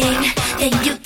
thing, you